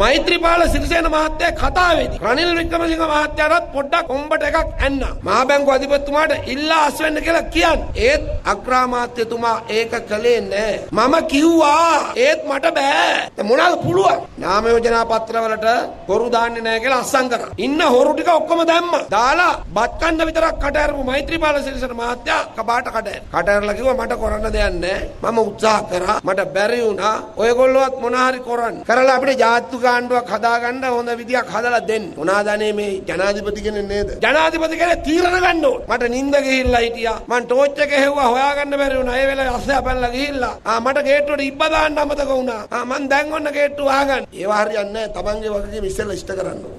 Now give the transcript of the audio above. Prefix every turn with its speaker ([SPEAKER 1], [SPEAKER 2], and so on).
[SPEAKER 1] මෛත්‍රීපාල සිරිසේන මහත්තයා කතාවේදී රනිල් වික්‍රමසිංහ මහත්තයාට පොඩ්ඩක් කොම්බට එකක් ඇන්න. මහා බැංකුව අධිපතිතුමාට ඉල්ලා අස් වෙන්න කියලා කියන්නේ. ඒත් අග්‍රාමාත්‍යතුමා ඒක කළේ නෑ. මම කිව්වා ඒත් මට බෑ. මොනවාද පුළුවන්? නාම යෝජනා පත්‍රවලට හොරු දාන්නේ නෑ කියලා අස්සම් කරා. ඉන්න හොරු ටික ඔක්කොම දැම්මා. දාලා බත් කන්න විතරක් කට ඇරපු මෛත්‍රීපාල සිරිසේන මහත්තයා කපාට කට ඇර. කට ඇරලා කිව්වා මට කරන්න දෙයක් නෑ. මම උත්සාහ කරා. මට බැරි වුණා. ඔයගොල්ලෝවත් මොන හරි කරන්න. කරලා අපිට ජාත්‍යක ආණ්ඩුවක් හදාගන්න හොඳ විදියක් හදලා දෙන්න. මොනවාද අනේ මේ ජනාධිපති කෙනෙක් නේද? ජනාධිපති කෙනෙක් තීරණ ගන්න ඕන. මට නිින්ද ගිහිල්ලා හිටියා. මං ටෝච් එක හෙව්වා හොයාගන්න බැරි වුණා. ඒ වෙලාවේ අස්සයා පැනලා ගිහිල්ලා. ආ මට ගේට්ටුවට ඉබ්බා දාන්න අමතක වුණා. ආ මං දැන් ඔන්න ගේට්ටුව වහගන්න. ඒවා හරියන්නේ නැහැ. Tamange වගකීම ඉස්සෙල්ලා ඉෂ්ට කරන්න ඕන.